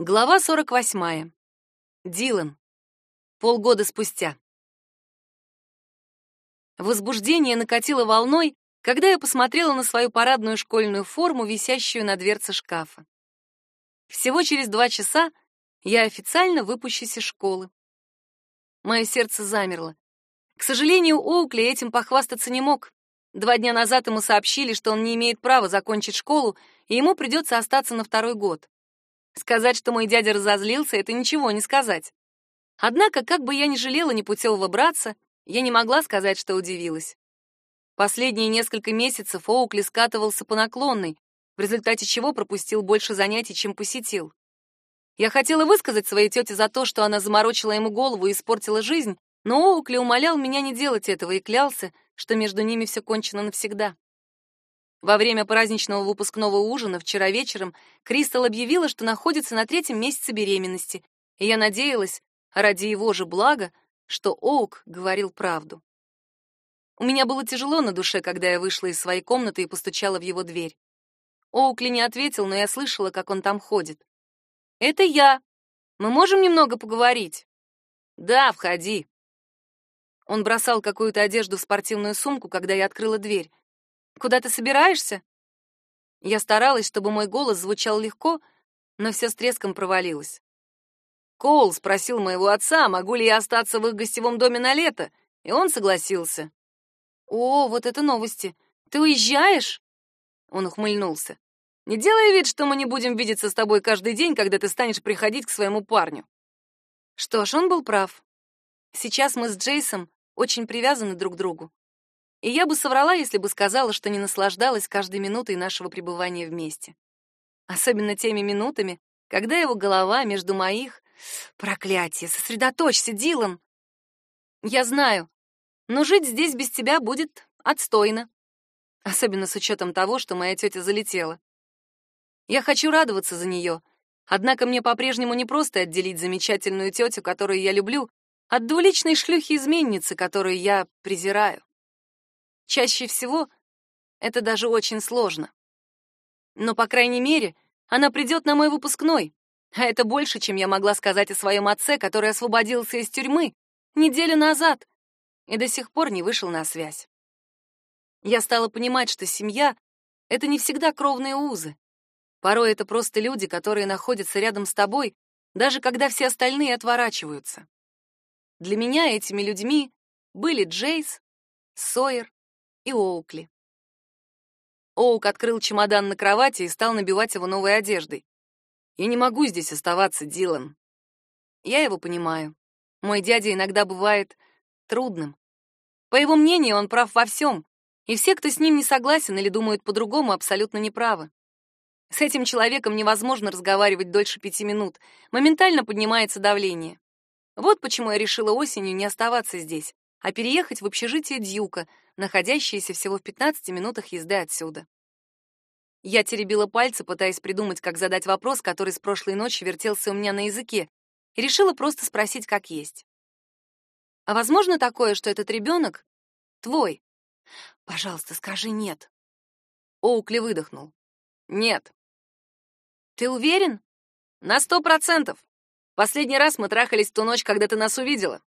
Глава 48. Дилан. Полгода спустя. Возбуждение накатило волной, когда я посмотрела на свою парадную школьную форму, висящую на дверце шкафа. Всего через два часа я официально выпущусь из школы. Мое сердце замерло. К сожалению, Оукли этим похвастаться не мог. Два дня назад ему сообщили, что он не имеет права закончить школу, и ему придется остаться на второй год. Сказать, что мой дядя разозлился, это ничего не сказать. Однако, как бы я ни жалела непутевого братца, я не могла сказать, что удивилась. Последние несколько месяцев Оукли скатывался по наклонной, в результате чего пропустил больше занятий, чем посетил. Я хотела высказать своей тете за то, что она заморочила ему голову и испортила жизнь, но Оукли умолял меня не делать этого и клялся, что между ними все кончено навсегда. Во время праздничного выпускного ужина вчера вечером Кристал объявила, что находится на третьем месяце беременности, и я надеялась, ради его же блага, что Оук говорил правду. У меня было тяжело на душе, когда я вышла из своей комнаты и постучала в его дверь. Оукли не ответил, но я слышала, как он там ходит. «Это я. Мы можем немного поговорить?» «Да, входи». Он бросал какую-то одежду в спортивную сумку, когда я открыла дверь. Куда ты собираешься? Я старалась, чтобы мой голос звучал легко, но все с треском провалилось. Коул спросил моего отца, могу ли я остаться в их гостевом доме на лето, и он согласился. О, вот это новости. Ты уезжаешь? Он ухмыльнулся. Не делай вид, что мы не будем видеться с тобой каждый день, когда ты станешь приходить к своему парню. Что ж, он был прав. Сейчас мы с Джейсом очень привязаны друг к другу. И я бы соврала, если бы сказала, что не наслаждалась каждой минутой нашего пребывания вместе. Особенно теми минутами, когда его голова между моих... Проклятие, сосредоточься, Дилан! Я знаю, но жить здесь без тебя будет отстойно. Особенно с учетом того, что моя тетя залетела. Я хочу радоваться за нее, однако мне по-прежнему не просто отделить замечательную тетю, которую я люблю, от двуличной шлюхи-изменницы, которую я презираю. Чаще всего это даже очень сложно. Но, по крайней мере, она придет на мой выпускной, а это больше, чем я могла сказать о своем отце, который освободился из тюрьмы неделю назад и до сих пор не вышел на связь. Я стала понимать, что семья — это не всегда кровные узы. Порой это просто люди, которые находятся рядом с тобой, даже когда все остальные отворачиваются. Для меня этими людьми были Джейс, Сойер и Оукли. Оук открыл чемодан на кровати и стал набивать его новой одеждой. «Я не могу здесь оставаться, Дилан». Я его понимаю. Мой дядя иногда бывает трудным. По его мнению, он прав во всем, и все, кто с ним не согласен или думают по-другому, абсолютно неправы. С этим человеком невозможно разговаривать дольше пяти минут. Моментально поднимается давление. Вот почему я решила осенью не оставаться здесь, а переехать в общежитие Дьюка, находящееся всего в 15 минутах езды отсюда. Я теребила пальцы, пытаясь придумать, как задать вопрос, который с прошлой ночи вертелся у меня на языке, и решила просто спросить, как есть. А возможно такое, что этот ребенок твой? Пожалуйста, скажи нет. Оукли выдохнул. Нет. Ты уверен? На сто процентов. Последний раз мы трахались в ту ночь, когда ты нас увидела.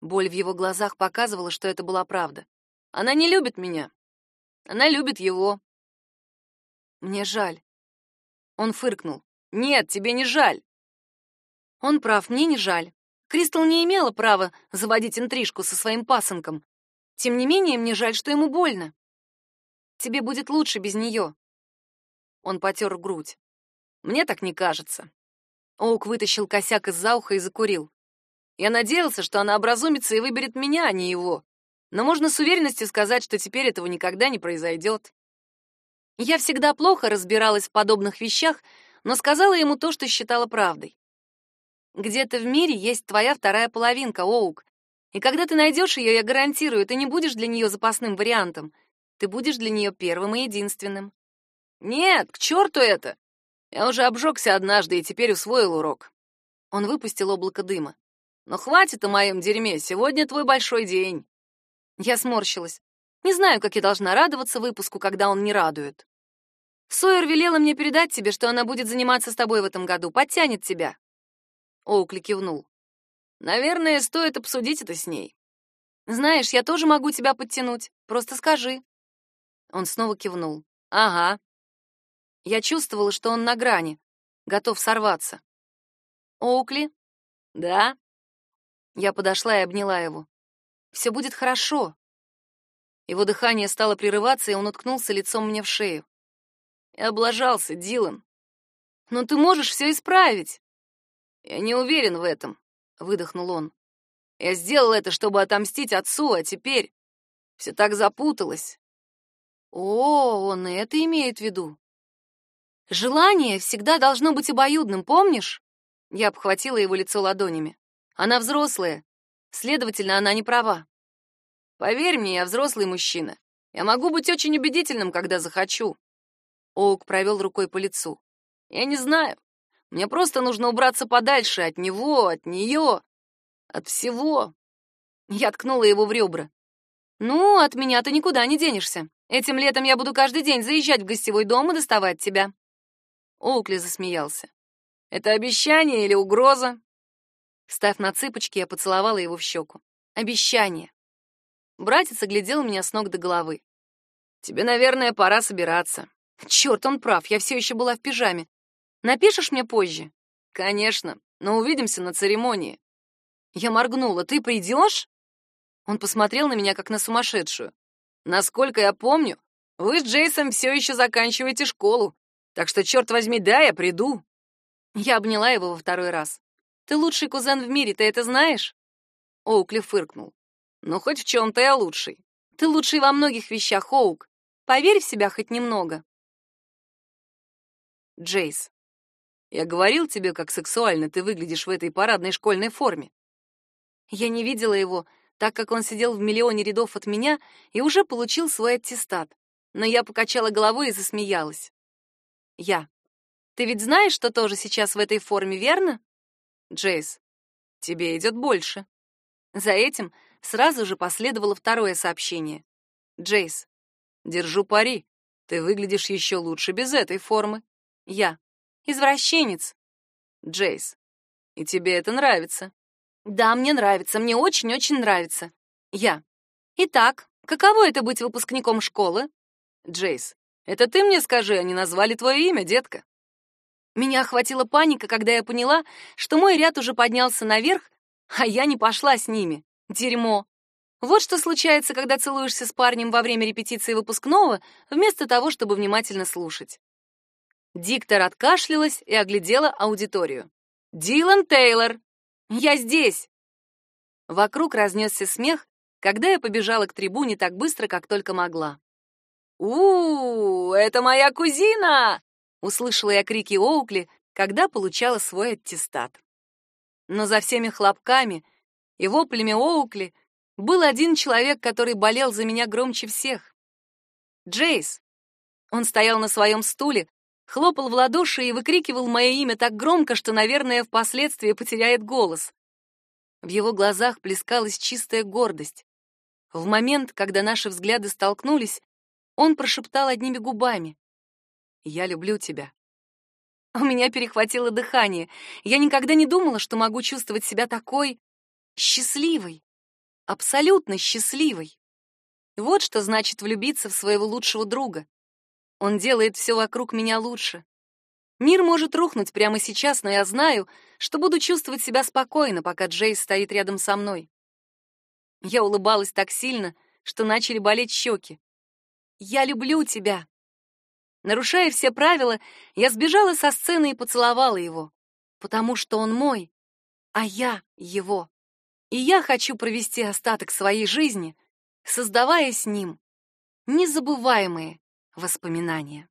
Боль в его глазах показывала, что это была правда. Она не любит меня. Она любит его. Мне жаль. Он фыркнул. Нет, тебе не жаль. Он прав, мне не жаль. Кристал не имела права заводить интрижку со своим пасынком. Тем не менее, мне жаль, что ему больно. Тебе будет лучше без нее. Он потер грудь. Мне так не кажется. Оук вытащил косяк из-за уха и закурил. Я надеялся, что она образумится и выберет меня, а не его. Но можно с уверенностью сказать, что теперь этого никогда не произойдет. Я всегда плохо разбиралась в подобных вещах, но сказала ему то, что считала правдой. Где-то в мире есть твоя вторая половинка, Оук. И когда ты найдешь ее, я гарантирую, ты не будешь для нее запасным вариантом. Ты будешь для нее первым и единственным. Нет, к черту это! Я уже обжегся однажды и теперь усвоил урок. Он выпустил облако дыма. Но хватит о моем дерьме, сегодня твой большой день. Я сморщилась. Не знаю, как я должна радоваться выпуску, когда он не радует. Сойер велела мне передать тебе, что она будет заниматься с тобой в этом году, подтянет тебя. Оукли кивнул. Наверное, стоит обсудить это с ней. Знаешь, я тоже могу тебя подтянуть. Просто скажи. Он снова кивнул. Ага. Я чувствовала, что он на грани, готов сорваться. Оукли? Да. Я подошла и обняла его. Все будет хорошо. Его дыхание стало прерываться, и он уткнулся лицом мне в шею. Я облажался, Дилан. Но ты можешь все исправить. Я не уверен в этом, выдохнул он. Я сделал это, чтобы отомстить отцу, а теперь все так запуталось. О, он и это имеет в виду. Желание всегда должно быть обоюдным, помнишь? Я обхватила его лицо ладонями. Она взрослая, следовательно, она не права. Поверь мне, я взрослый мужчина. Я могу быть очень убедительным, когда захочу. Оук провел рукой по лицу. Я не знаю. Мне просто нужно убраться подальше от него, от нее. От всего. Я ткнула его в ребра. Ну, от меня ты никуда не денешься. Этим летом я буду каждый день заезжать в гостевой дом и доставать тебя. Оукли засмеялся. Это обещание или угроза? Встав на цыпочки, я поцеловала его в щеку. Обещание. Братец оглядел меня с ног до головы. Тебе, наверное, пора собираться. Черт, он прав, я все еще была в пижаме. Напишешь мне позже? Конечно, но увидимся на церемонии. Я моргнула. «Ты придешь?» Он посмотрел на меня, как на сумасшедшую. «Насколько я помню, вы с Джейсом все еще заканчиваете школу, так что, черт возьми, да, я приду». Я обняла его во второй раз. «Ты лучший кузен в мире, ты это знаешь?» Оукли фыркнул. «Ну, хоть в чем-то я лучший. Ты лучший во многих вещах, Оук. Поверь в себя хоть немного». Джейс. Я говорил тебе, как сексуально ты выглядишь в этой парадной школьной форме. Я не видела его, так как он сидел в миллионе рядов от меня и уже получил свой аттестат. Но я покачала головой и засмеялась. Я. Ты ведь знаешь, что тоже сейчас в этой форме, верно? Джейс. Тебе идет больше. За этим сразу же последовало второе сообщение. Джейс. Держу пари. Ты выглядишь еще лучше без этой формы. Я. Извращенец. Джейс. И тебе это нравится. Да, мне нравится, мне очень-очень нравится. Я. Итак, каково это быть выпускником школы? Джейс. Это ты мне скажи, они назвали твое имя, детка. Меня охватила паника, когда я поняла, что мой ряд уже поднялся наверх, а я не пошла с ними. Дерьмо. Вот что случается, когда целуешься с парнем во время репетиции выпускного, вместо того, чтобы внимательно слушать. Диктор откашлялась и оглядела аудиторию. «Дилан Тейлор, я здесь!» Вокруг разнесся смех, когда я побежала к трибуне так быстро, как только могла. у, -у это моя кузина!» — услышала я крики Оукли, когда получала свой аттестат. Но за всеми хлопками и воплями Оукли был один человек, который болел за меня громче всех. Джейс. Он стоял на своем стуле, хлопал в ладоши и выкрикивал мое имя так громко, что, наверное, впоследствии потеряет голос. В его глазах плескалась чистая гордость. В момент, когда наши взгляды столкнулись, он прошептал одними губами: "Я люблю тебя". У меня перехватило дыхание. Я никогда не думала, что могу чувствовать себя такой счастливой, абсолютно счастливой. Вот что значит влюбиться в своего лучшего друга. Он делает все вокруг меня лучше. Мир может рухнуть прямо сейчас, но я знаю, что буду чувствовать себя спокойно, пока Джейс стоит рядом со мной. Я улыбалась так сильно, что начали болеть щеки. «Я люблю тебя!» Нарушая все правила, я сбежала со сцены и поцеловала его, потому что он мой, а я его. И я хочу провести остаток своей жизни, создавая с ним незабываемые воспоминания.